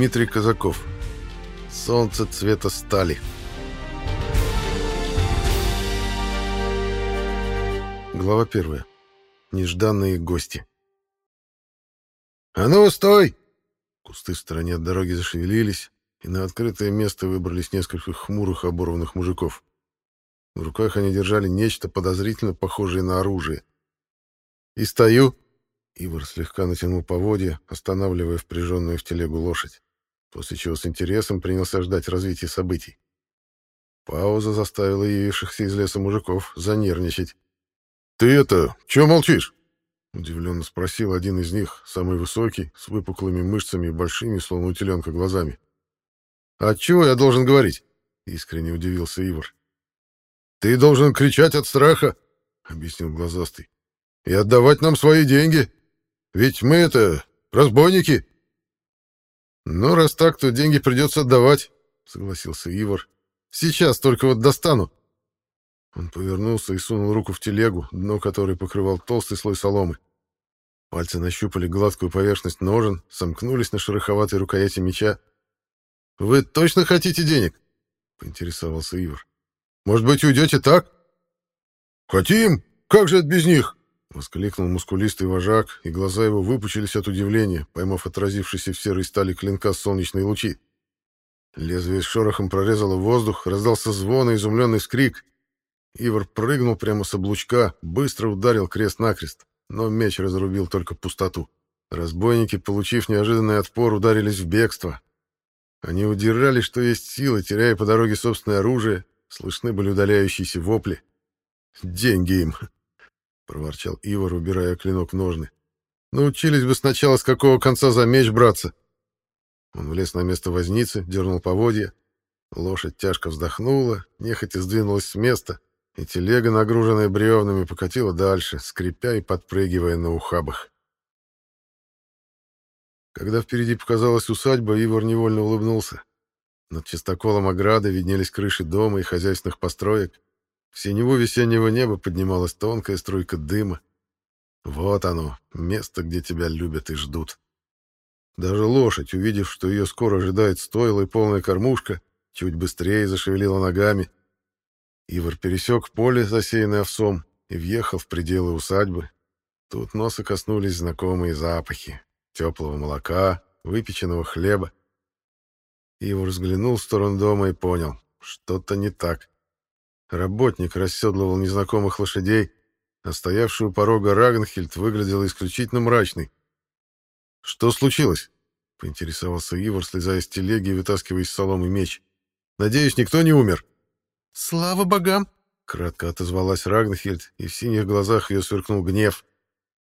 Дмитрий Казаков. Солнце цвета стали. Глава первая. Нежданные гости. «А ну, стой!» Кусты в стороне от дороги зашевелились, и на открытое место выбрались несколько хмурых оборванных мужиков. В руках они держали нечто подозрительно похожее на оружие. «И стою!» Ивар слегка натянул поводья, останавливая впряженную в телегу лошадь, после чего с интересом принялся ждать развития событий. Пауза заставила явившихся из леса мужиков занервничать. «Ты это, чего молчишь?» — удивленно спросил один из них, самый высокий, с выпуклыми мышцами и большими, словно у теленка, глазами. «А чего я должен говорить?» — искренне удивился Ивар. «Ты должен кричать от страха», — объяснил глазастый, — «и отдавать нам свои деньги. Ведь мы это разбойники». «Ну, раз так, то деньги придется отдавать», — согласился Ивар. «Сейчас только вот достану». Он повернулся и сунул руку в телегу, дно которой покрывал толстый слой соломы. Пальцы нащупали гладкую поверхность ножен, сомкнулись на шероховатой рукояти меча. «Вы точно хотите денег?» — поинтересовался Ивар. «Может быть, уйдете так?» «Хотим! Как же это без них?» — воскликнул мускулистый вожак, и глаза его выпучились от удивления, поймав отразившийся в серой стали клинка солнечные лучи. Лезвие с шорохом прорезало воздух, раздался звон и изумленный скрик. Ивар прыгнул прямо с облучка, быстро ударил крест-накрест, но меч разрубил только пустоту. Разбойники, получив неожиданный отпор, ударились в бегство. Они удирали, что есть силы, теряя по дороге собственное оружие, слышны были удаляющиеся вопли. «Деньги им!» Проворчал Ивар, убирая клинок в ножны. Научились бы сначала с какого конца за меч браться. Он влез на место возницы, дернул поводья. Лошадь тяжко вздохнула, нехотя сдвинулась с места, и телега, нагруженная бревнами, покатила дальше, скрипя и подпрыгивая на ухабах. Когда впереди показалась усадьба, Ивар невольно улыбнулся. Над чистоколом ограды виднелись крыши дома и хозяйственных построек. В синеву весеннего неба поднималась тонкая струйка дыма. Вот оно, место, где тебя любят и ждут. Даже лошадь, увидев, что ее скоро ожидает стойло и полная кормушка, чуть быстрее зашевелила ногами. Ивар пересек поле, засеянное овсом, и въехал в пределы усадьбы. Тут носа коснулись знакомые запахи. Теплого молока, выпеченного хлеба. Ивар взглянул в сторону дома и понял, что-то не так. Работник расседлывал незнакомых лошадей, а стоявший у порога Рагнхильд выглядел исключительно мрачный. «Что случилось?» — поинтересовался Ивар, слезая с телеги и вытаскивая из соломы меч. «Надеюсь, никто не умер?» «Слава богам!» — кратко отозвалась Рагнхильд, и в синих глазах ее сверкнул гнев.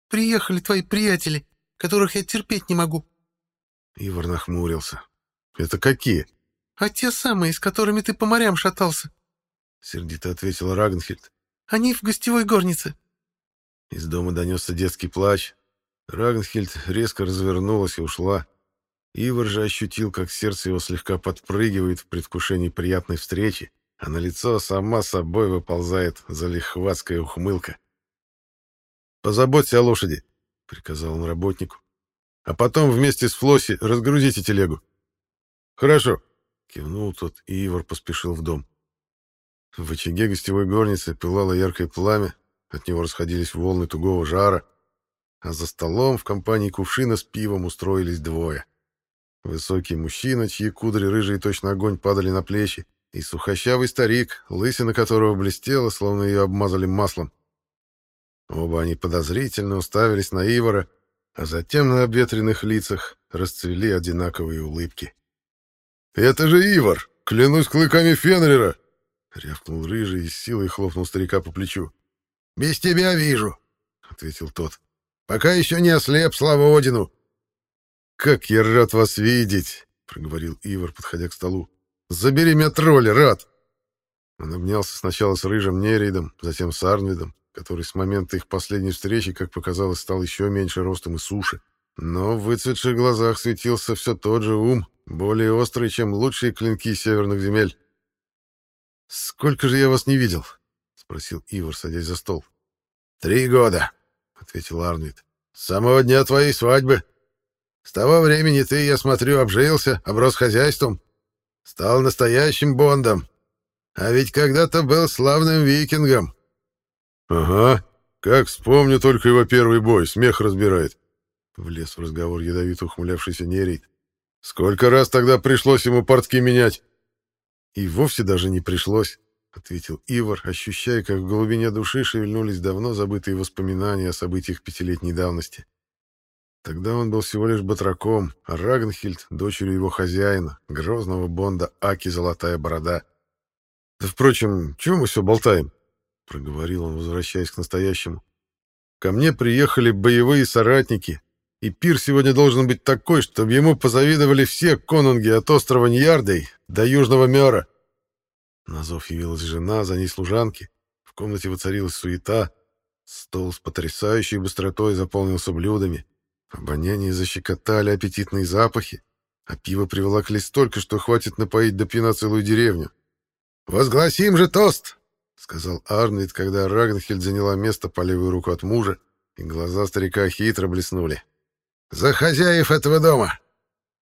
«Приехали твои приятели, которых я терпеть не могу». Ивар нахмурился. «Это какие?» «А те самые, с которыми ты по морям шатался. — сердито ответила Рагнхильд. «Они в гостевой горнице». Из дома донесся детский плач. Рагнхильд резко развернулась и ушла. Ивар же ощутил, как сердце его слегка подпрыгивает в предвкушении приятной встречи, а на лицо сама собой выползает залихватская ухмылка. «Позаботься о лошади», — приказал он работнику. «А потом вместе с Флосси разгрузите телегу». «Хорошо», — кивнул тот, и Ивар поспешил в дом. В очаге гостевой горницы пылало яркое пламя, от него расходились волны тугого жара, а за столом в компании кувшина с пивом устроились двое. Высокий мужчина, чьи кудри рыжие точно огонь падали на плечи, и сухощавый старик, лысина которого блестела, словно ее обмазали маслом. Оба они подозрительно уставились на Ивара, а затем на обветренных лицах расцвели одинаковые улыбки. «Это же Ивар! Клянусь клыками Фенрера!» Рявкнул рыжий и с силой хлопнул старика по плечу. «Без тебя вижу», — ответил тот. «Пока еще не ослеп, слава Одину». «Как я рад вас видеть», — проговорил Ивар, подходя к столу. «Забери меня, тролля, рад!» Он обнялся сначала с рыжим Неридом, затем с Арнвидом, который с момента их последней встречи, как показалось, стал еще меньше ростом и суше. Но в выцветших глазах светился все тот же ум, более острый, чем лучшие клинки северных земель. «Сколько же я вас не видел?» — спросил Ивар, садясь за стол. «Три года», — ответил Арнвид. «С самого дня твоей свадьбы». С того времени ты, я смотрю, обжился, оброс хозяйством. Стал настоящим Бондом. А ведь когда-то был славным викингом. Ага, как вспомню только его первый бой, смех разбирает. Влез в разговор ядовито ухмылявшийся Нерейт. Сколько раз тогда пришлось ему портки менять? И вовсе даже не пришлось, ответил Ивар, ощущая, как в глубине души шевельнулись давно забытые воспоминания о событиях пятилетней давности. Тогда он был всего лишь батраком, а Рагнхильд — дочерью его хозяина, грозного бонда Аки Золотая Борода. «Да, впрочем, чего мы все болтаем?» — проговорил он, возвращаясь к настоящему. «Ко мне приехали боевые соратники, и пир сегодня должен быть такой, чтобы ему позавидовали все конунги от острова Ньярдой до Южного Мёра». На зов явилась жена, за ней служанки. В комнате воцарилась суета. Стол с потрясающей быстротой заполнился блюдами. Обоняние защекотали аппетитные запахи, а пиво приволокли столько, что хватит напоить до пьяна целую деревню. «Возгласим же тост!» — сказал Арнвид, когда Рагнхельд заняла место по левую руку от мужа, и глаза старика хитро блеснули. «За хозяев этого дома!»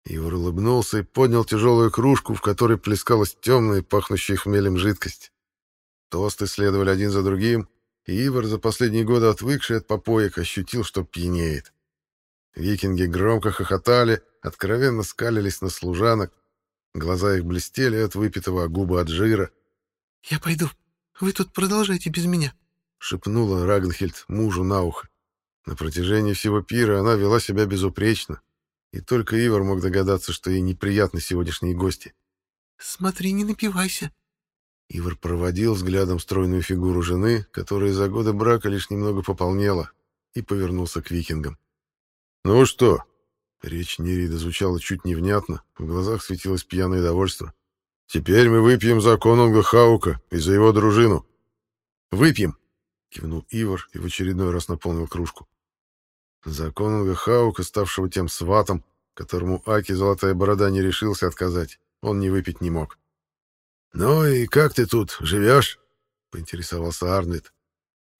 Ивар улыбнулся и поднял тяжелую кружку, в которой плескалась темная, пахнущая хмелем жидкость. Тосты следовали один за другим, и Ивар, за последние годы отвыкший от попоек, ощутил, что пьянеет. Викинги громко хохотали, откровенно скалились на служанок. Глаза их блестели от выпитого, а губы от жира. «Я пойду. Вы тут продолжайте без меня», — шепнула Рагнхельд мужу на ухо. На протяжении всего пира она вела себя безупречно, и только Ивар мог догадаться, что ей неприятны сегодняшние гости. «Смотри, не напивайся». Ивар проводил взглядом стройную фигуру жены, которая за годы брака лишь немного пополнела, и повернулся к викингам. «Ну что?» Речь Нерида звучала чуть невнятно, в глазах светилось пьяное довольство. «Теперь мы выпьем за конунга Хаука и за его дружину». «Выпьем!» — кивнул Ивар и в очередной раз наполнил кружку. За конунга Хаука, ставшего тем сватом, которому Аки Золотая Борода не решился отказать, он не выпить не мог. «Ну и как ты тут живешь?» — поинтересовался Арнвид.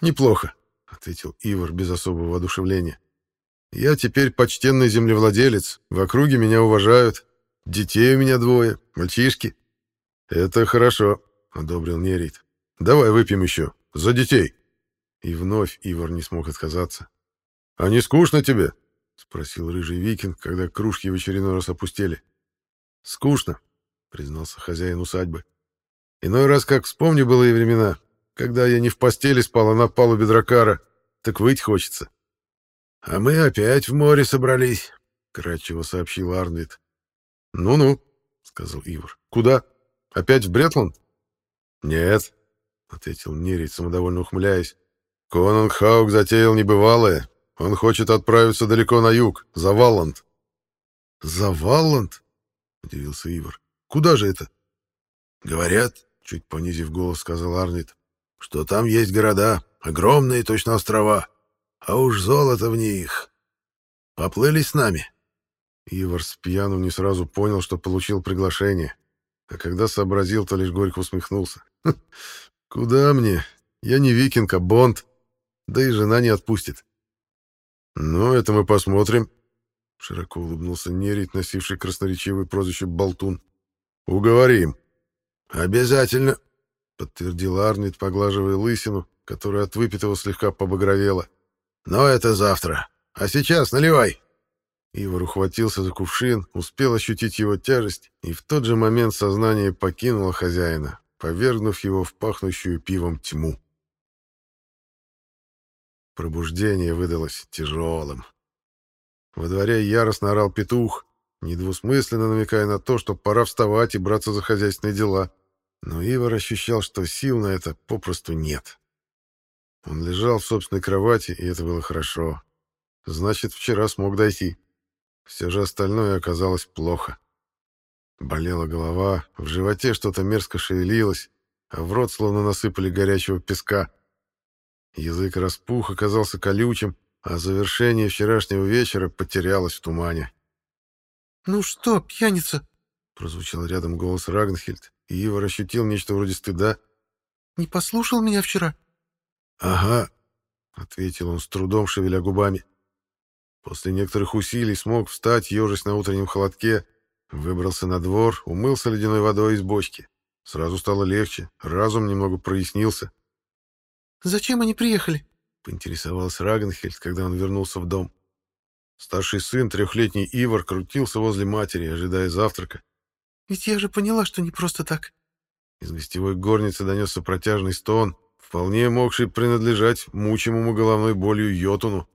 «Неплохо», — ответил Ивар без особого воодушевления. Я теперь почтенный землевладелец, в округе меня уважают. Детей у меня двое, мальчишки. Это хорошо, одобрил Нерит. Давай выпьем еще, за детей. И вновь Ивар не смог отказаться. А не скучно тебе? спросил рыжий викинг, когда кружки в очередной раз опустели. Скучно, признался хозяин усадьбы. Иной раз, как вспомню былые времена, когда я не в постели спал, а на палубе дракара, так выть хочется. «А мы опять в море собрались», — кратчево сообщил Арнвид. «Ну-ну», — сказал Ивар. «Куда? Опять в Бретланд?» «Нет», — ответил Нерит, самодовольно ухмыляясь. «Конунг Хаук затеял небывалое. Он хочет отправиться далеко на юг, за Валланд». «За Валланд?» — удивился Ивар. «Куда же это?» «Говорят», — чуть понизив голос, сказал Арнит, — «что там есть города, огромные точно острова». А уж золото в них. Поплыли с нами. Ивар с пьяну не сразу понял, что получил приглашение. А когда сообразил, то лишь горько усмехнулся. «Хм, «Куда мне? Я не викинг, а бонд. Да и жена не отпустит». «Ну, это мы посмотрим», — широко улыбнулся Нерит, носивший красноречивый прозвище Болтун. «Уговорим». «Обязательно», — подтвердил Арнит, поглаживая лысину, которая от выпитого слегка побагровела. Но это завтра. А сейчас наливай. Ивар ухватился за кувшин, успел ощутить его тяжесть, и в тот же момент сознание покинуло хозяина, повергнув его в пахнущую пивом тьму. Пробуждение выдалось тяжелым. Во дворе яростно орал петух, недвусмысленно намекая на то, что пора вставать и браться за хозяйственные дела. Но Ивар ощущал, что сил на это попросту нет. Он лежал в собственной кровати, и это было хорошо. Значит, вчера смог дойти. Все же остальное оказалось плохо. Болела голова, в животе что-то мерзко шевелилось, а в рот словно насыпали горячего песка. Язык распух, оказался колючим, а завершение вчерашнего вечера потерялось в тумане. «Ну что, пьяница?» — прозвучал рядом голос Рагнхельд, и Ивар ощутил нечто вроде стыда. «Не послушал меня вчера?» «Ага», — ответил он с трудом, шевеля губами. После некоторых усилий смог встать, ежась на утреннем холодке, выбрался на двор, умылся ледяной водой из бочки. Сразу стало легче, разум немного прояснился. «Зачем они приехали?» — поинтересовался Рагенхельд, когда он вернулся в дом. Старший сын, трехлетний Ивар, крутился возле матери, ожидая завтрака. «Ведь я же поняла, что не просто так». Из гостевой горницы донесся протяжный стон, вполне могший принадлежать мучимому головной болью Йотуну.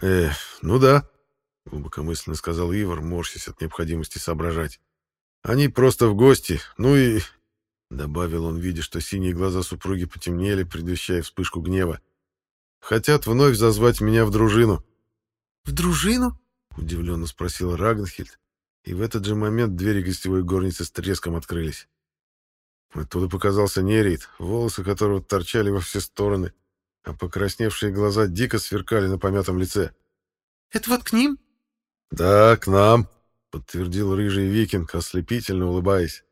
«Эх, ну да», — глубокомысленно сказал Ивар, морщась от необходимости соображать. «Они просто в гости, ну и...» Добавил он, видя, что синие глаза супруги потемнели, предвещая вспышку гнева. «Хотят вновь зазвать меня в дружину». «В дружину?» — удивленно спросил Рагнхильд, и в этот же момент двери гостевой горницы с треском открылись. Оттуда показался Нерейт, волосы которого торчали во все стороны, а покрасневшие глаза дико сверкали на помятом лице. «Это вот к ним?» «Да, к нам», — подтвердил рыжий викинг, ослепительно улыбаясь.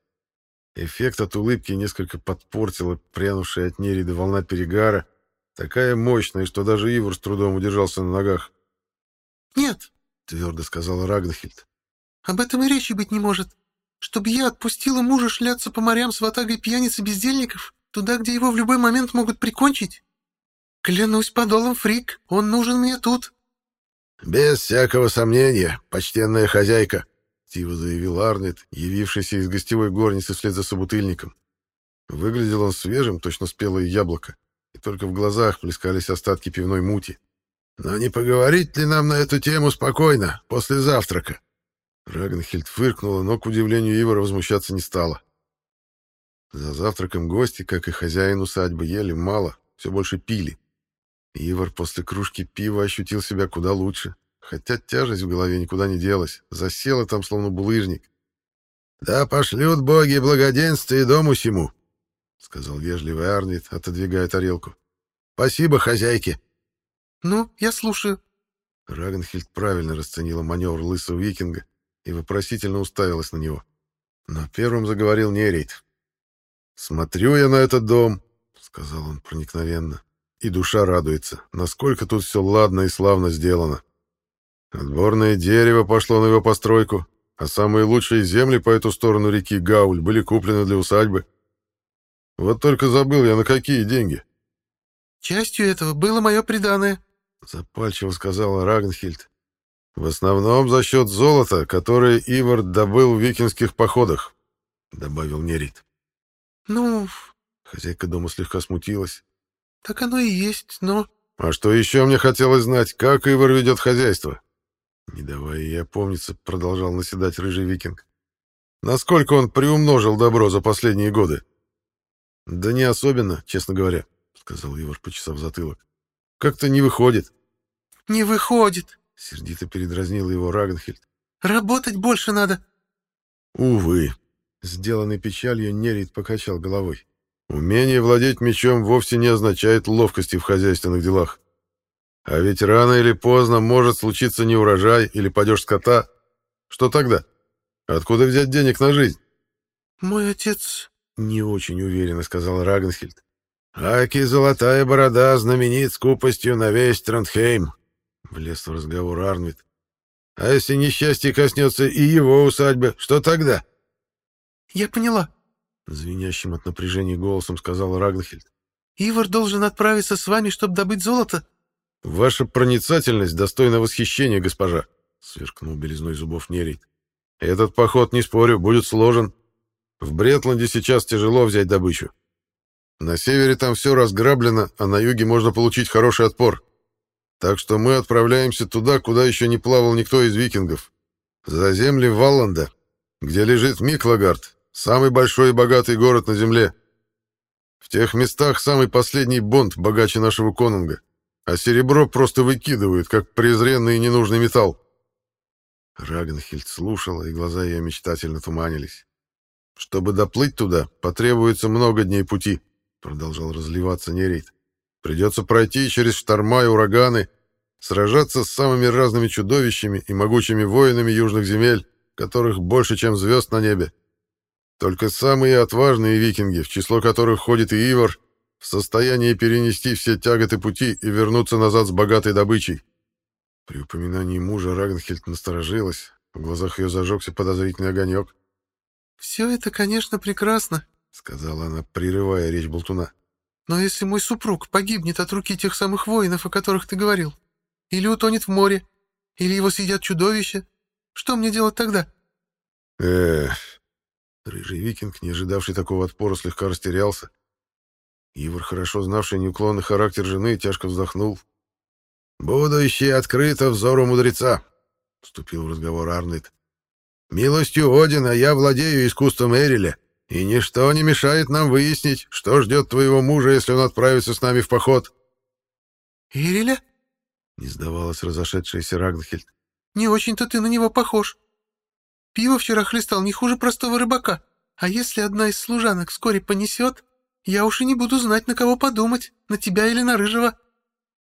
Эффект от улыбки несколько подпортила прянувшая от Нерида волна перегара, такая мощная, что даже Ивар с трудом удержался на ногах. «Нет», — твердо сказала Рагнхильд. «Об этом и речи быть не может. Чтобы я отпустила мужа шляться по морям с ватагой пьяниц и бездельников, туда, где его в любой момент могут прикончить? Клянусь подолом, Фрик, он нужен мне тут». «Без всякого сомнения, почтенная хозяйка», — тиво заявил Арнет, явившийся из гостевой горницы вслед за собутыльником. Выглядел он свежим, точно спелое яблоко, и только в глазах плескались остатки пивной мути. «Но не поговорить ли нам на эту тему спокойно, после завтрака?» Рагнхильд фыркнула, но, к удивлению Ивара, возмущаться не стала. За завтраком гости, как и хозяин усадьбы, ели мало, все больше пили. Ивар после кружки пива ощутил себя куда лучше, хотя тяжесть в голове никуда не делась, засела там словно булыжник. «Да пошлют боги благоденствие дому сему», — сказал вежливый Арнит, отодвигая тарелку. «Спасибо, хозяйке». «Ну, я слушаю». Рагнхильд правильно расценила маневр лысого викинга и вопросительно уставилась на него. Но первым заговорил Нерейт. «Смотрю я на этот дом», — сказал он проникновенно, — «и душа радуется, насколько тут все ладно и славно сделано. Отборное дерево пошло на его постройку, а самые лучшие земли по эту сторону реки Гауль были куплены для усадьбы. Вот только забыл я, на какие деньги». «Частью этого было мое преданное», — запальчиво сказала Рагнхильд. В основном за счет золота, которое Ивард добыл в викинских походах, добавил Нерит. Ну, хозяйка дома слегка смутилась. Так оно и есть, но... А что еще мне хотелось знать, как Ивар ведет хозяйство? Не давая ей опомниться, продолжал наседать рыжий викинг. Насколько он приумножил добро за последние годы? Да не особенно, честно говоря, сказал Ивар, почесав затылок. Как-то не выходит. Не выходит, Сердито передразнил его Рагнхельд. «Работать больше надо!» «Увы!» Сделанный печалью, Нерит покачал головой. «Умение владеть мечом вовсе не означает ловкости в хозяйственных делах. А ведь рано или поздно может случиться неурожай или падеж скота. Что тогда? Откуда взять денег на жизнь?» «Мой отец...» — не очень уверенно сказал Рагнхельд. «Аки золотая борода знаменит скупостью на весь Трандхейм», Влез в разговор Арнвид. «А если несчастье коснется и его усадьбы, что тогда?» «Я поняла», — звенящим от напряжения голосом сказал Рагнхельд. «Ивар должен отправиться с вами, чтобы добыть золото». «Ваша проницательность достойна восхищения, госпожа», — сверкнул белизной зубов Нерит. «Этот поход, не спорю, будет сложен. В Бретланде сейчас тяжело взять добычу. На севере там все разграблено, а на юге можно получить хороший отпор. Так что мы отправляемся туда, куда еще не плавал никто из викингов. За земли Валланда, где лежит Миклагард, самый большой и богатый город на земле. В тех местах самый последний бонд богаче нашего конунга, а серебро просто выкидывают, как презренный и ненужный металл. Рагнхильд слушала, и глаза ее мечтательно туманились. «Чтобы доплыть туда, потребуется много дней пути», — продолжал разливаться Нерейт. Придется пройти через шторма и ураганы, сражаться с самыми разными чудовищами и могучими воинами южных земель, которых больше, чем звезд на небе. Только самые отважные викинги, в число которых входит и Ивар, в состоянии перенести все тяготы пути и вернуться назад с богатой добычей. При упоминании мужа Рагнхельд насторожилась, в глазах ее зажегся подозрительный огонек. «Все это, конечно, прекрасно», — сказала она, прерывая речь болтуна. «Но если мой супруг погибнет от руки тех самых воинов, о которых ты говорил, или утонет в море, или его съедят чудовища, что мне делать тогда?» «Эх...» Рыжий викинг, не ожидавший такого отпора, слегка растерялся. Ивар, хорошо знавший неуклонный характер жены, тяжко вздохнул. «Будущее открыто взору мудреца», — вступил в разговор Арнольд. «Милостью Одина я владею искусством Эриля, и ничто не мешает нам выяснить, что ждет твоего мужа, если он отправится с нами в поход». «Эриля?» — не сдавалась разошедшаяся Рагнхельд. «Не очень-то ты на него похож. Пиво вчера хлестал не хуже простого рыбака, а если одна из служанок вскоре понесет, я уж и не буду знать, на кого подумать, на тебя или на Рыжего».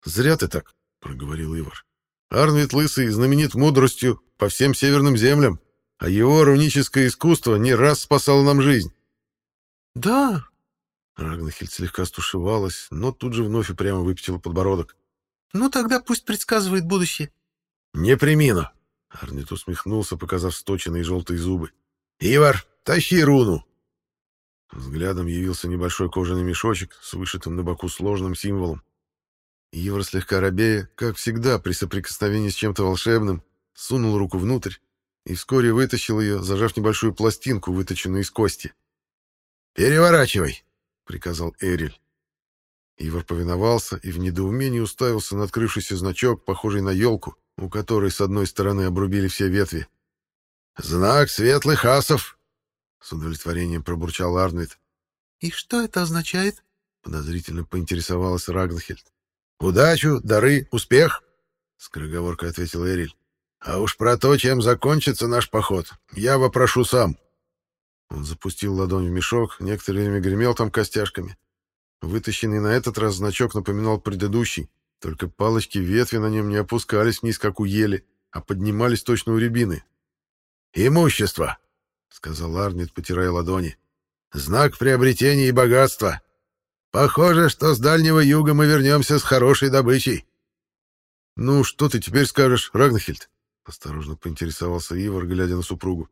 «Зря ты так», — проговорил Ивар. «Арнвид Лысый знаменит мудростью по всем северным землям, а его руническое искусство не раз спасало нам жизнь». «Да». Рагнахельд слегка стушевалась, но тут же вновь и прямо выпятила подбородок. «Ну тогда пусть предсказывает будущее». «Не примину». Арнит усмехнулся, показав сточенные желтые зубы. «Ивар, тащи руну!» Взглядом явился небольшой кожаный мешочек с вышитым на боку сложным символом. Ивар, слегка робея, как всегда при соприкосновении с чем-то волшебным, сунул руку внутрь и вскоре вытащил ее, зажав небольшую пластинку, выточенную из кости. «Переворачивай!» — приказал Эриль. Ивар повиновался и в недоумении уставился на открывшийся значок, похожий на елку, у которой с одной стороны обрубили все ветви. «Знак светлых асов!» С удовлетворением пробурчал Арнольд. «И что это означает?» Подозрительно поинтересовалась Рагнхельд. «Удачу, дары, успех!» Скороговоркой ответил Эриль. «А уж про то, чем закончится наш поход, я вопрошу сам». Он запустил ладонь в мешок, некоторое время гремел там костяшками. Вытащенный на этот раз значок напоминал предыдущий, только палочки ветви на нем не опускались вниз, как у ели, а поднимались точно у рябины. «Имущество!» — сказал Арнит, потирая ладони. «Знак приобретения и богатства. Похоже, что с Дальнего Юга мы вернемся с хорошей добычей». «Ну, что ты теперь скажешь, Рагнахильд?» — осторожно поинтересовался Ивар, глядя на супругу.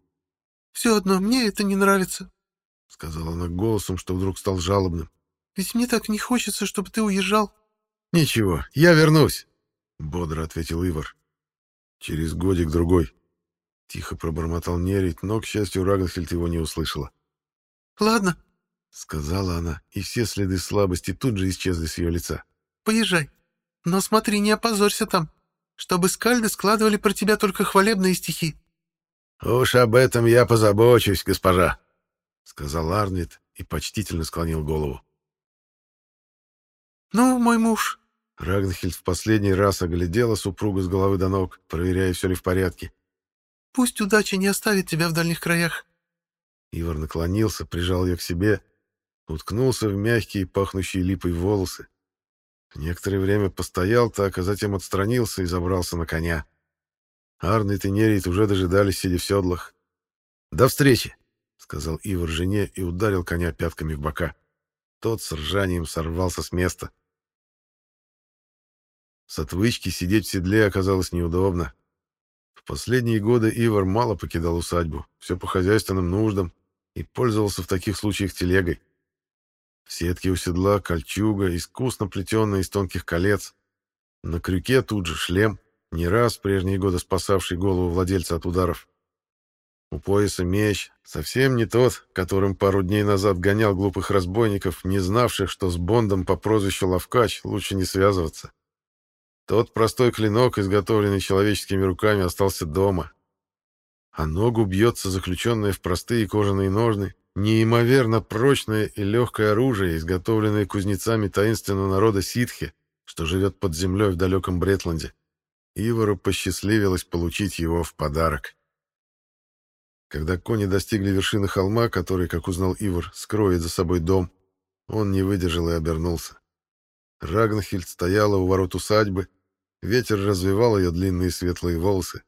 «Все одно, мне это не нравится», — сказала она голосом, что вдруг стал жалобным. «Ведь мне так не хочется, чтобы ты уезжал». «Ничего, я вернусь», — бодро ответил Ивар. «Через годик-другой», Тихо пробормотал Нерит, но, к счастью, Рагнхельд его не услышала. «Ладно», — сказала она, и все следы слабости тут же исчезли с ее лица. «Поезжай. Но смотри, не опозорься там, чтобы скальды складывали про тебя только хвалебные стихи». «Уж об этом я позабочусь, госпожа», — сказал Арнит и почтительно склонил голову. «Ну, мой муж...» Рагнхельд в последний раз оглядела супругу с головы до ног, проверяя, все ли в порядке. Пусть удача не оставит тебя в дальних краях. Ивар наклонился, прижал ее к себе, уткнулся в мягкие, пахнущие липой волосы. Некоторое время постоял так, а затем отстранился и забрался на коня. Арнет и Нерит уже дожидались, сидя в седлах. «До встречи!» — сказал Ивар жене и ударил коня пятками в бока. Тот с ржанием сорвался с места. С отвычки сидеть в седле оказалось неудобно. Последние годы Ивар мало покидал усадьбу, все по хозяйственным нуждам, и пользовался в таких случаях телегой. В сетке у седла кольчуга, искусно плетенная из тонких колец. На крюке тут же шлем, не раз в прежние годы спасавший голову владельца от ударов. У пояса меч, совсем не тот, которым пару дней назад гонял глупых разбойников, не знавших, что с Бондом по прозвищу Лавкач лучше не связываться. Тот простой клинок, изготовленный человеческими руками, остался дома. А ногу бьется заключенное в простые кожаные ножны, неимоверно прочное и легкое оружие, изготовленное кузнецами таинственного народа ситхи, что живет под землей в далеком Бретланде. Ивару посчастливилось получить его в подарок. Когда кони достигли вершины холма, который, как узнал Ивар, скроет за собой дом, он не выдержал и обернулся. Рагнхильд стояла у ворот усадьбы, ветер развивал ее длинные светлые волосы.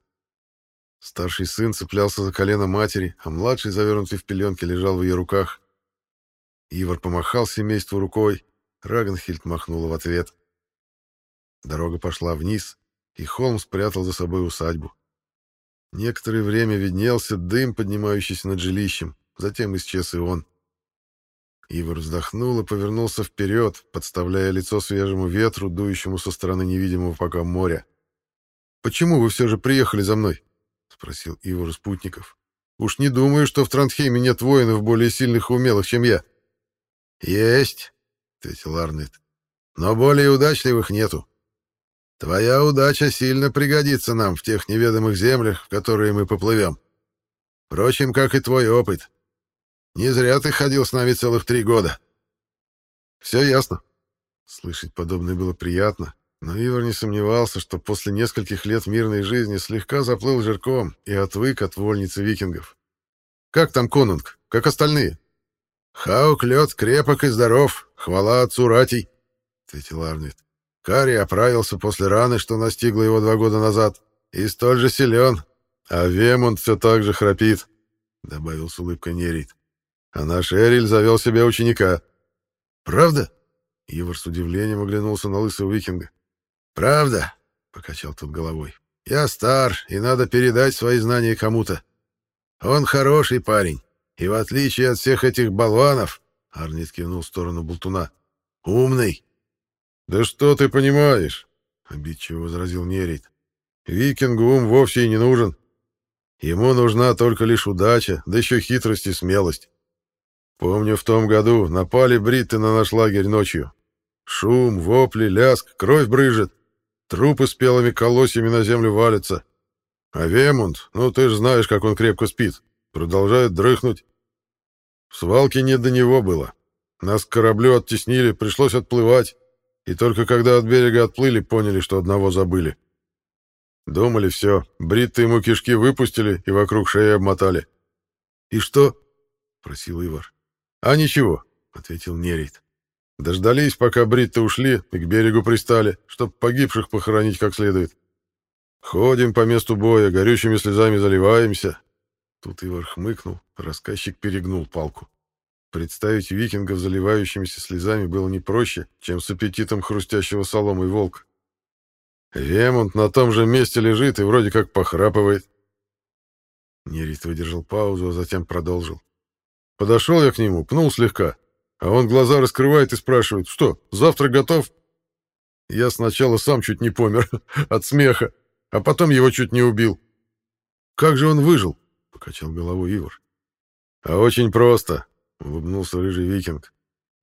Старший сын цеплялся за колено матери, а младший, завернутый в пеленки, лежал в ее руках. Ивар помахал семейству рукой, Рагнхильд махнула в ответ. Дорога пошла вниз, и холм спрятал за собой усадьбу. Некоторое время виднелся дым, поднимающийся над жилищем, затем исчез и он. Ивар вздохнул и повернулся вперед, подставляя лицо свежему ветру, дующему со стороны невидимого пока моря. «Почему вы все же приехали за мной?» — спросил Ивар спутников. «Уж не думаю, что в Трандхейме нет воинов более сильных и умелых, чем я». «Есть», — ответил Арнет, — «но более удачливых нету. Твоя удача сильно пригодится нам в тех неведомых землях, в которые мы поплывем. Впрочем, как и твой опыт. Не зря ты ходил с нами целых три года. Все ясно. Слышать подобное было приятно, но Ивар не сомневался, что после нескольких лет мирной жизни слегка заплыл жирком и отвык от вольницы викингов. Как там конунг? Как остальные? Хаук лед крепок и здоров, хвала отцу Ратий, — ответил Арнет. Кари оправился после раны, что настигла его два года назад, и столь же силен. А Вемунд все так же храпит, — добавил с улыбкой Нерит. А наш Эриль завел себе ученика. Правда? Ивар с удивлением оглянулся на лысого викинга. Правда, — покачал тот головой. Я стар, и надо передать свои знания кому-то. Он хороший парень, и в отличие от всех этих болванов, — Арнит кивнул в сторону болтуна, — умный. «Да что ты понимаешь?» — обидчиво возразил Нерит. «Викингу ум вовсе и не нужен. Ему нужна только лишь удача, да еще хитрость и смелость. Помню, в том году напали бритты на наш лагерь ночью. Шум, вопли, ляск, кровь брыжет. Трупы с белыми колосьями на землю валятся. А Вемунд, ну ты же знаешь, как он крепко спит, продолжает дрыхнуть. В свалке не до него было. Нас к кораблю оттеснили, пришлось отплывать. И только когда от берега отплыли, поняли, что одного забыли. Думали, все, бритты ему кишки выпустили и вокруг шеи обмотали. «И что?» — просил Ивар. «А ничего», — ответил Нерит. «Дождались, пока бритты ушли и к берегу пристали, чтоб погибших похоронить как следует. Ходим по месту боя, горючими слезами заливаемся». Тут Ивар хмыкнул, рассказчик перегнул палку. Представить викингов заливающимися слезами было не проще, чем с аппетитом хрустящего соломой волк. Вемонт на том же месте лежит и вроде как похрапывает. Нерит выдержал паузу, а затем продолжил. Подошел я к нему, пнул слегка, а он глаза раскрывает и спрашивает, что, завтра готов? Я сначала сам чуть не помер от смеха, а потом его чуть не убил. Как же он выжил? — покачал головой Ивар. А очень просто. — улыбнулся рыжий викинг.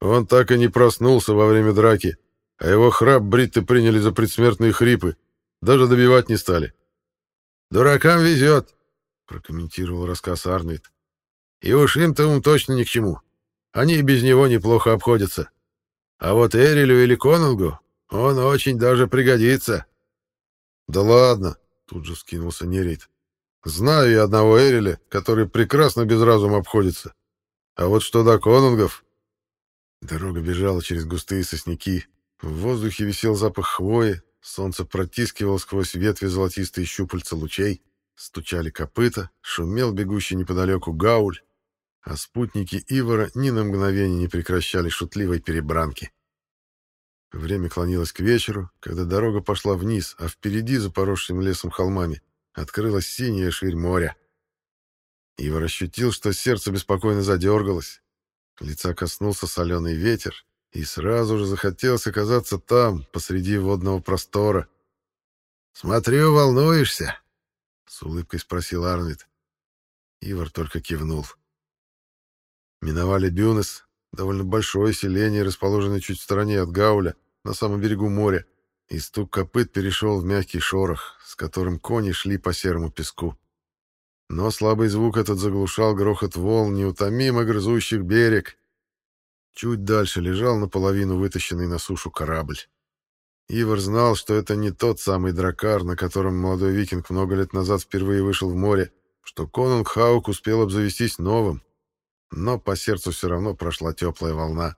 «Он так и не проснулся во время драки, а его храп бритты приняли за предсмертные хрипы. Даже добивать не стали». «Дуракам везет», — прокомментировал рассказ Арнольд. «И уж им-то ум точно ни к чему. Они без него неплохо обходятся. А вот Эрилю или Конунгу он очень даже пригодится». «Да ладно», — тут же вскинулся Нерит. «Знаю я одного Эриля, который прекрасно без разума обходится. А вот что до конунгов... Дорога бежала через густые сосняки. В воздухе висел запах хвои, солнце протискивало сквозь ветви золотистые щупальца лучей, стучали копыта, шумел бегущий неподалеку гауль, а спутники Ивара ни на мгновение не прекращали шутливой перебранки. Время клонилось к вечеру, когда дорога пошла вниз, а впереди, за поросшим лесом холмами, открылась синяя ширь моря. Ивар ощутил, что сердце беспокойно задергалось. Лица коснулся соленый ветер, и сразу же захотелось оказаться там, посреди водного простора. «Смотрю, волнуешься?» — с улыбкой спросил Арнвид. Ивар только кивнул. Миновали Бюнес, довольно большое селение, расположенное чуть в стороне от Гауля, на самом берегу моря, и стук копыт перешел в мягкий шорох, с которым кони шли по серому песку. Но слабый звук этот заглушал грохот волн, неутомимо грызущих берег. Чуть дальше лежал наполовину вытащенный на сушу корабль. Ивар знал, что это не тот самый дракар, на котором молодой викинг много лет назад впервые вышел в море, что конунг Хаук успел обзавестись новым. Но по сердцу все равно прошла теплая волна.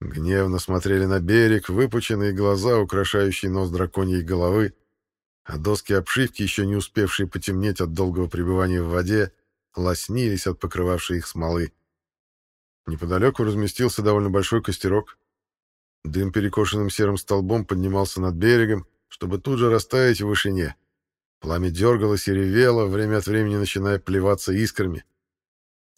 Гневно смотрели на берег выпученные глаза, украшающие нос драконьей головы, а доски обшивки, еще не успевшие потемнеть от долгого пребывания в воде, лоснились от покрывавшей их смолы. Неподалеку разместился довольно большой костерок. Дым перекошенным серым столбом поднимался над берегом, чтобы тут же растаять в вышине. Пламя дергалось и ревело, время от времени начиная плеваться искрами.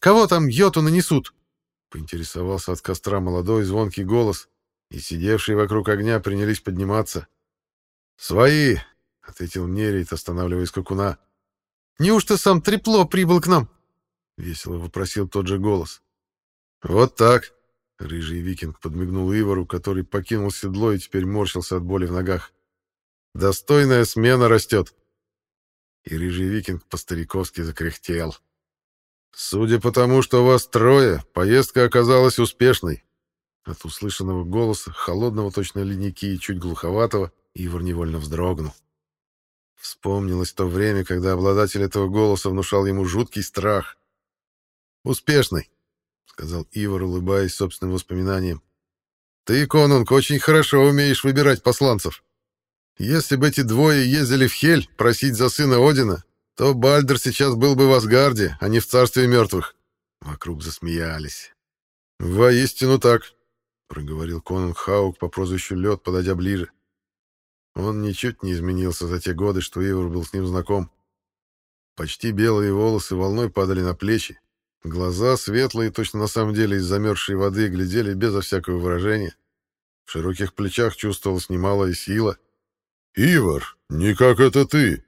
«Кого там йоту нанесут?» — поинтересовался от костра молодой звонкий голос, и сидевшие вокруг огня принялись подниматься. «Свои!» — ответил Нерит, останавливая скакуна. «Неужто сам трепло прибыл к нам?» — весело вопросил тот же голос. «Вот так!» — рыжий викинг подмигнул Ивару, который покинул седло и теперь морщился от боли в ногах. «Достойная смена растет!» И рыжий викинг по-стариковски закряхтел. «Судя по тому, что вас трое, поездка оказалась успешной». От услышанного голоса, холодного точно ледники и чуть глуховатого, Ивар невольно вздрогнул. Вспомнилось то время, когда обладатель этого голоса внушал ему жуткий страх. «Успешный», — сказал Ивар, улыбаясь собственным воспоминаниям. «Ты, Конунг, очень хорошо умеешь выбирать посланцев. Если бы эти двое ездили в Хель просить за сына Одина, то Бальдер сейчас был бы в Асгарде, а не в царстве мертвых». Вокруг засмеялись. «Воистину так», — проговорил Конунг Хаук по прозвищу Лед, подойдя ближе. Он ничуть не изменился за те годы, что Ивар был с ним знаком. Почти белые волосы волной падали на плечи, глаза светлые, точно на самом деле из замерзшей воды, глядели безо всякого выражения. В широких плечах чувствовалась немалая сила. «Ивар, не как это ты!»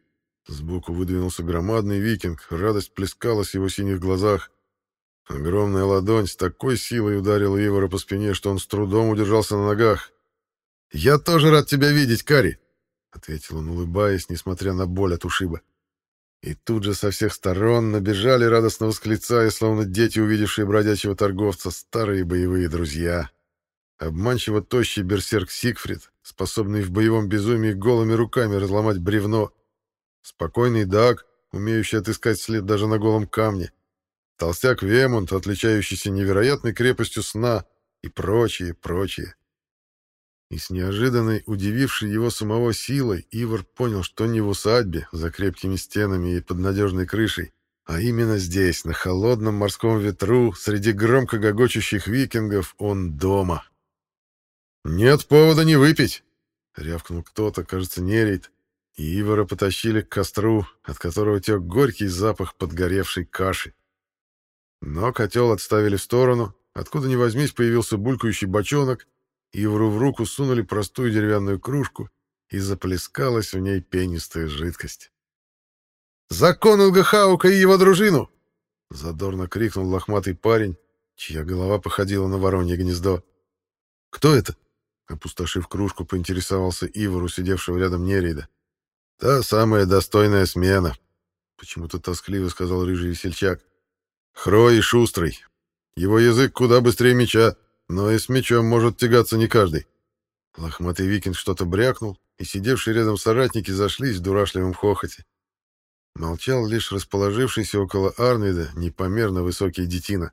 Сбоку выдвинулся громадный викинг, радость плескалась в его синих глазах. Огромная ладонь с такой силой ударила Ивара по спине, что он с трудом удержался на ногах. «Я тоже рад тебя видеть, Кари», — ответил он, улыбаясь, несмотря на боль от ушиба. И тут же со всех сторон набежали, радостно восклицая, словно дети, увидевшие бродячего торговца, старые боевые друзья. Обманчиво тощий берсерк Сигфрид, способный в боевом безумии голыми руками разломать бревно. Спокойный Даг, умеющий отыскать след даже на голом камне. Толстяк Вемонт, отличающийся невероятной крепостью сна, и прочие, прочие. И с неожиданной, удивившей его самого силой, Ивар понял, что не в усадьбе, за крепкими стенами и под надежной крышей, а именно здесь, на холодном морском ветру, среди громко гогочущих викингов, он дома. «Нет повода не выпить!» — рявкнул кто-то, кажется, нерейт, и Ивара потащили к костру, от которого тек горький запах подгоревшей каши. Но котел отставили в сторону, откуда ни возьмись появился булькающий бочонок, Ивру в руку сунули простую деревянную кружку, и заплескалась в ней пенистая жидкость. «Закон Илгахаука и его дружину!» — задорно крикнул лохматый парень, чья голова походила на воронье гнездо. «Кто это?» — опустошив кружку, поинтересовался Ивару, сидевшего рядом Нерейда. «Та самая достойная смена», — почему-то тоскливо сказал рыжий весельчак. «Хрой и шустрый. Его язык куда быстрее меча, но и с мечом может тягаться не каждый. Лохматый викинг что-то брякнул, и сидевшие рядом соратники зашлись в дурашливом хохоте. Молчал лишь расположившийся около Арнвида непомерно высокий детина.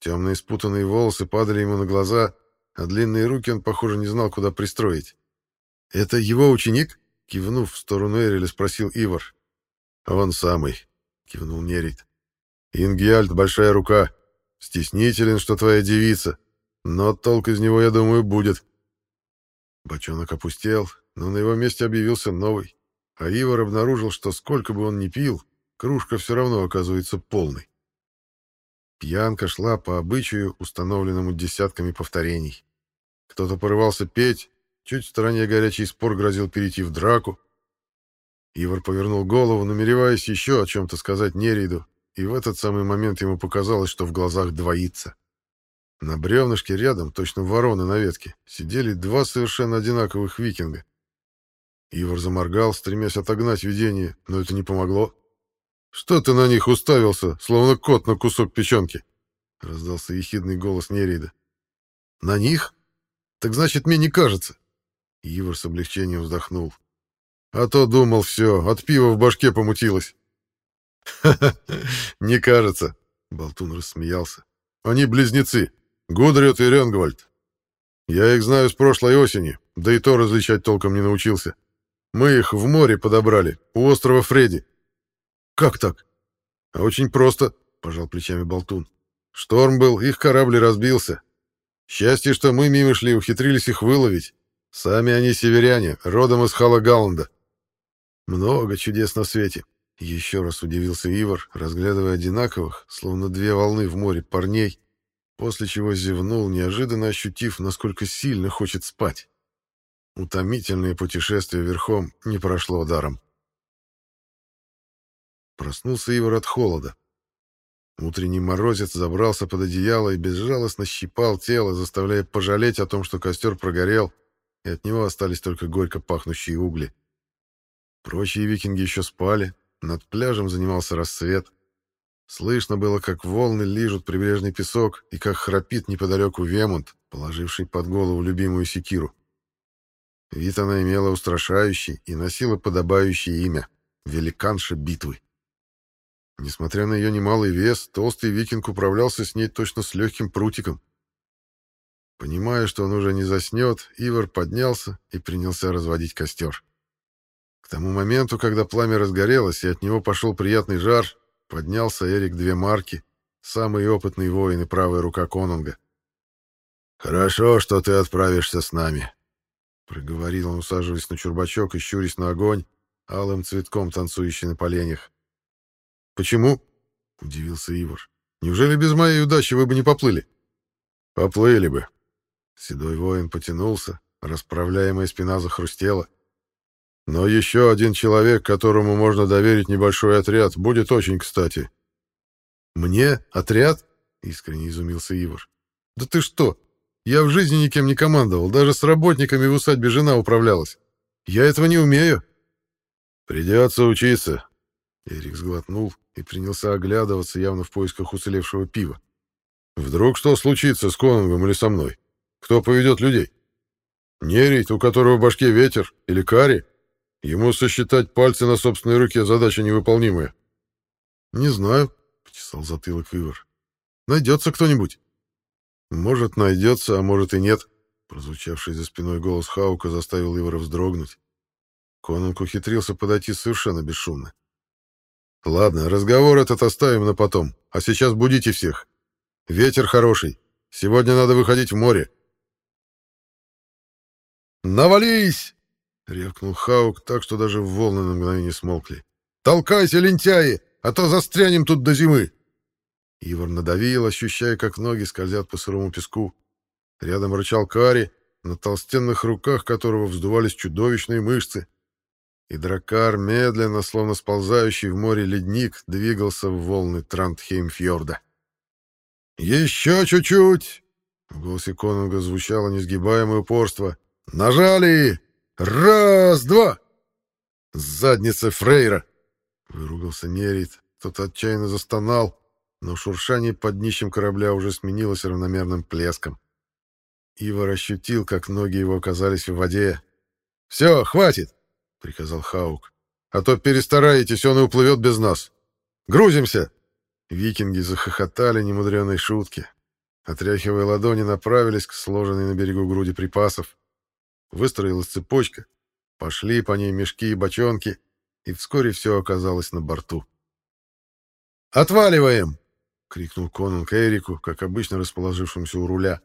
Темные спутанные волосы падали ему на глаза, а длинные руки он, похоже, не знал, куда пристроить. «Это его ученик?» — кивнув в сторону Эриля, спросил Ивар. «Он самый», — кивнул Нерит. «Ингиальд — большая рука. Стеснителен, что твоя девица, но толк из него, я думаю, будет. Бочонок опустел, но на его месте объявился новый, а Ивар обнаружил, что сколько бы он ни пил, кружка все равно оказывается полной. Пьянка шла по обычаю, установленному десятками повторений. Кто-то порывался петь, чуть в стороне горячий спор грозил перейти в драку. Ивар повернул голову, намереваясь еще о чем-то сказать Нерейду, и в этот самый момент ему показалось, что в глазах двоится. На бревнышке рядом, точно вороны на ветке, сидели два совершенно одинаковых викинга. Ивар заморгал, стремясь отогнать видение, но это не помогло. «Что ты на них уставился, словно кот на кусок печенки?» — раздался ехидный голос Нерида. «На них? Так значит, мне не кажется». Ивар с облегчением вздохнул. «А то думал, все, от пива в башке помутилось». «Ха-ха, не кажется», — Болтун рассмеялся. «Они близнецы, Гудрет и Ренгвальд. Я их знаю с прошлой осени, да и то различать толком не научился. Мы их в море подобрали, у острова Фредди». «Как так?» «А очень просто», — пожал плечами Болтун. «Шторм был, их корабль разбился. Счастье, что мы мимо шли, ухитрились их выловить. Сами они северяне, родом из Халагаунда. Много чудес на свете. Еще раз удивился Ивар, разглядывая одинаковых, словно две волны в море, парней, после чего зевнул, неожиданно ощутив, насколько сильно хочет спать. Утомительное путешествие верхом не прошло даром. Проснулся Ивар от холода. Утренний морозец забрался под одеяло и безжалостно щипал тело, заставляя пожалеть о том, что костер прогорел, и от него остались только горько пахнущие угли. Прочие викинги еще спали, над пляжем занимался рассвет. Слышно было, как волны лижут прибрежный песок и как храпит неподалеку Вемунд, положивший под голову любимую секиру. Вид она имела устрашающий и носила подобающее имя — великанша битвы. Несмотря на ее немалый вес, толстый викинг управлялся с ней точно с легким прутиком. Понимая, что он уже не заснет, Ивар поднялся и принялся разводить костер. К тому моменту, когда пламя разгорелось и от него пошел приятный жар, поднялся Эрик Две Марки, самый опытный воин и правая рука Конунга. «Хорошо, что ты отправишься с нами», — проговорил он, усаживаясь на чурбачок и щурясь на огонь, алым цветком танцующий на поленьях. «Почему?» — удивился Ивар. «Неужели без моей удачи вы бы не поплыли?» «Поплыли бы». Седой воин потянулся, расправляемая спина захрустела. «Но еще один человек, которому можно доверить небольшой отряд, будет очень кстати». «Мне? Отряд?» — искренне изумился Ивар. «Да ты что? Я в жизни никем не командовал, даже с работниками в усадьбе жена управлялась. Я этого не умею». «Придется учиться», Эрик сглотнул и принялся оглядываться, явно в поисках уцелевшего пива. «Вдруг что случится с Конунгом или со мной? Кто поведет людей? Нерить, у которого в башке ветер, или Кари? Ему сосчитать пальцы на собственной руке задача невыполнимая». «Не знаю», — почесал затылок Ивар. «Найдется кто-нибудь?» «Может, найдется, а может и нет», — прозвучавший за спиной голос Хаука заставил Ивара вздрогнуть. Конунг ухитрился подойти совершенно бесшумно. Ладно, разговор этот оставим на потом, а сейчас будите всех. Ветер хороший. Сегодня надо выходить в море. «Навались!» — ревкнул Хаук так, что даже волны на мгновение смолкли. «Толкайся, лентяи, а то застрянем тут до зимы!» Ивар надавил, ощущая, как ноги скользят по сырому песку. Рядом рычал Кари, на толстенных руках которого вздувались чудовищные мышцы и дракар, медленно, словно сползающий в море ледник, двигался в волны Трантхеймфьорда. «Еще чуть-чуть!» В голосе Конунга звучало несгибаемое упорство. «Нажали! Раз, два!» «Задница Фрейра!» Выругался Нерит. Кто-то отчаянно застонал, но шуршание под днищем корабля уже сменилось равномерным плеском. Ивар ощутил, как ноги его оказались в воде. «Все, хватит! приказал Хаук. «А то перестараетесь, он и уплывет без нас. Грузимся!» Викинги захохотали немудреной шутки. Отряхивая ладони, направились к сложенной на берегу груди припасов. Выстроилась цепочка. Пошли по ней мешки и бочонки, и вскоре все оказалось на борту. «Отваливаем!» — крикнул Конунг Эрику, как обычно расположившемуся у руля.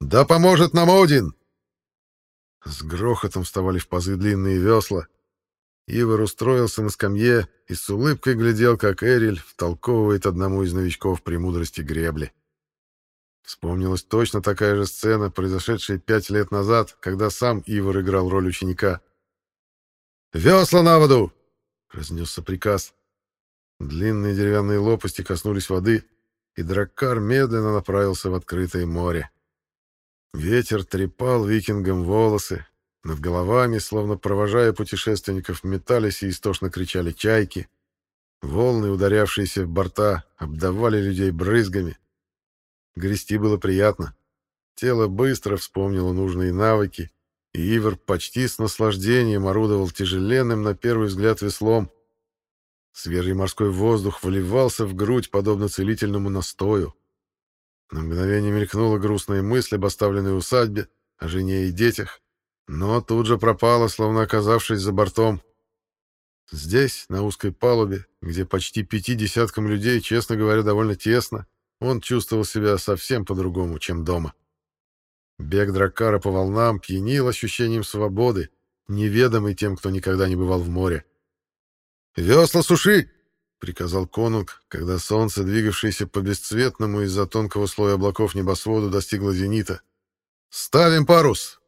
«Да поможет нам Один!» С грохотом вставали в пазы длинные весла. Ивар устроился на скамье и с улыбкой глядел, как Эриль втолковывает одному из новичков премудрости гребли. Вспомнилась точно такая же сцена, произошедшая пять лет назад, когда сам Ивар играл роль ученика. «Весла на воду!» — разнесся приказ. Длинные деревянные лопасти коснулись воды, и драккар медленно направился в открытое море. Ветер трепал викингам волосы. Над головами, словно провожая путешественников, метались и истошно кричали чайки. Волны, ударявшиеся в борта, обдавали людей брызгами. Грести было приятно. Тело быстро вспомнило нужные навыки, и Ивер почти с наслаждением орудовал тяжеленным на первый взгляд веслом. Свежий морской воздух вливался в грудь, подобно целительному настою. На мгновение мелькнула грустная мысль об оставленной усадьбе, о жене и детях, но тут же пропала, словно оказавшись за бортом. Здесь, на узкой палубе, где почти пяти десяткам людей, честно говоря, довольно тесно, он чувствовал себя совсем по-другому, чем дома. Бег Драккара по волнам пьянил ощущением свободы, неведомый тем, кто никогда не бывал в море. «Весла суши!» — приказал конунг, когда солнце, двигавшееся по бесцветному из-за тонкого слоя облаков небосводу, достигло зенита. «Ставим парус!»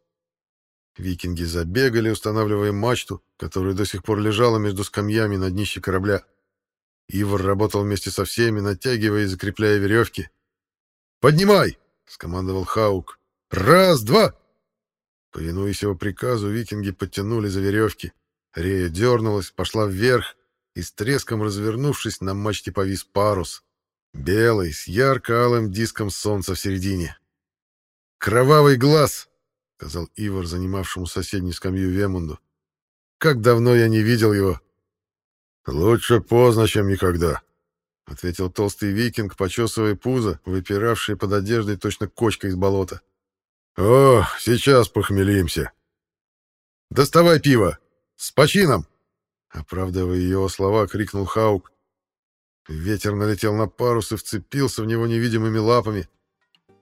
Викинги забегали, устанавливая мачту, которая до сих пор лежала между скамьями на днище корабля. Ивар работал вместе со всеми, натягивая и закрепляя веревки. «Поднимай!» — скомандовал Хаук. «Раз, два!» Повинуясь его приказу, викинги подтянули за веревки. Рея дернулась, пошла вверх, и с треском развернувшись, на мачте повис парус. Белый, с ярко-алым диском солнца в середине. «Кровавый глаз!» — сказал Ивар, занимавшему соседнюю скамью Вемунду. «Как давно я не видел его!» «Лучше поздно, чем никогда», — ответил толстый викинг, почесывая пузо, выпиравшее под одеждой точно кочка из болота. «О, сейчас похмелимся». «Доставай пиво! С почином!» Оправдывая его слова, крикнул Хаук. Ветер налетел на парус и вцепился в него невидимыми лапами.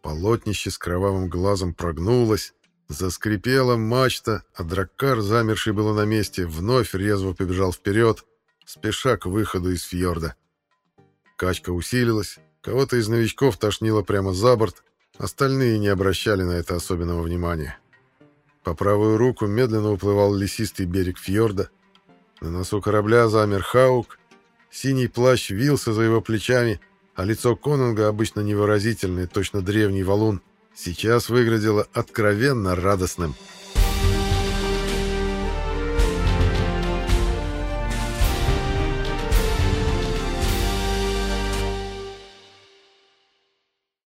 Полотнище с кровавым глазом прогнулось, заскрипела мачта, а драккар, замерший было на месте, вновь резво побежал вперед, спеша к выходу из фьорда. Качка усилилась, кого-то из новичков тошнило прямо за борт, остальные не обращали на это особенного внимания. По правую руку медленно уплывал лесистый берег фьорда, на носу корабля замер Хаук, синий плащ вился за его плечами, а лицо Конунга, обычно невыразительное, точно древний валун, сейчас выглядело откровенно радостным —